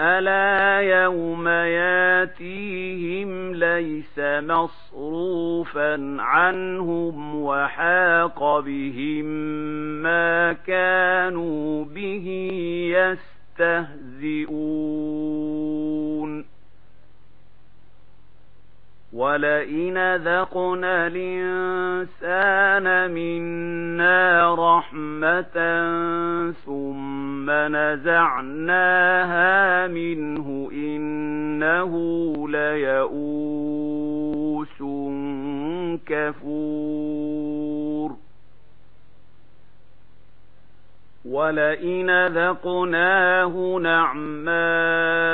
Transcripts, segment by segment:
ألا يوم ياتيهم ليس مصروفا عنهم وحاق بهم ما كانوا به يستهزئون ولئن ذقنا الإنسان منا رحمة ثم ثُمَّ نَزَعْنَاهَا مِنْهُ إِنَّهُ لَيَئُوسٌ كَفُورٌ وَلَئِنْ ذَقْنَاهُ نَعْمًا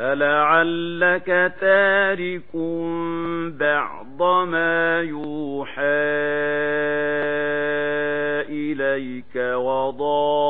فلعلك تارك بعض ما يوحى إليك وضار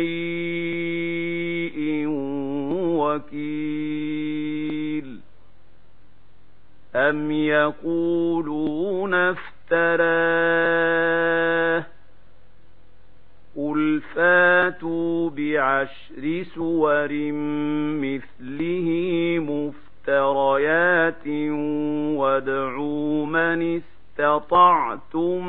شيء وكيل أم يقولون افتراه قل فاتوا بعشر سور مثله مفتريات وادعوا من استطعتم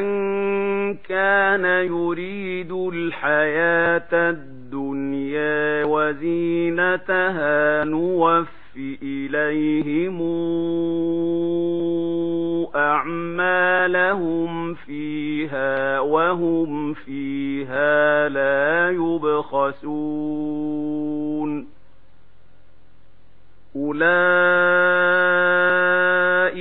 من كان يريد الحياة الدنيا وزينتها نوفي إليهم أعمالهم فيها وهم فيها لا يبخسون أولئك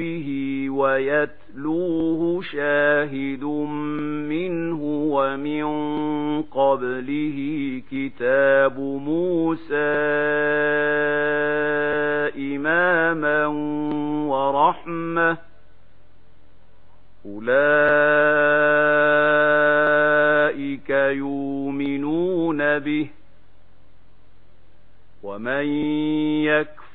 به ويتلوه شاهد منه ومن قبله كتاب موسى إماما ورحمة أولئك يؤمنون به ومن يكفر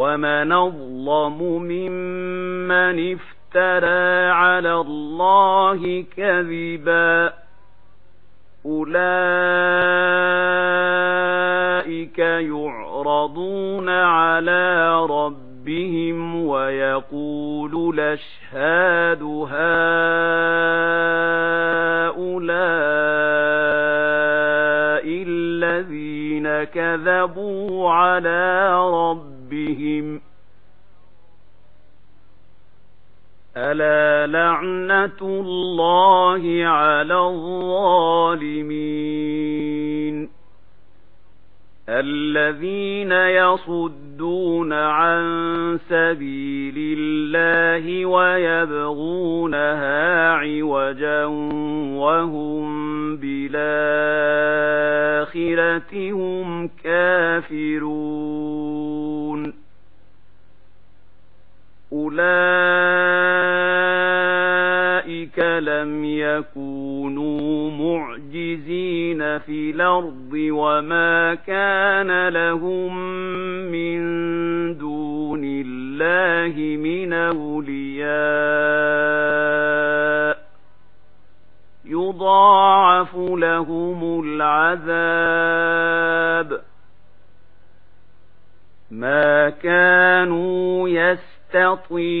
ومن أظلم ممن افترى على الله كذبا أولئك يعرضون على ربهم ويقول لشهاد هؤلاء الذين كذبوا على ربهم ألا لعنة الله على الظالمين الذين يصدون عن سبيل الله ويبغونها عوجا وهو لم يكونوا معجزين في الأرض وما كان لهم من دون الله من أولياء يضاعف لهم العذاب ما كانوا يستطيعون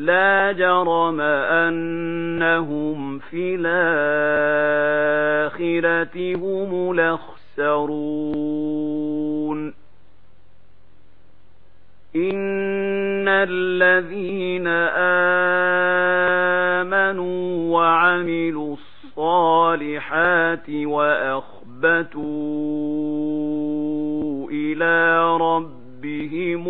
لا جرم أنهم في الآخرة هم لخسرون إن الذين آمنوا وعملوا الصالحات وأخبتوا إلى ربهم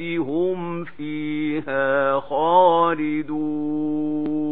هم فيها خالدون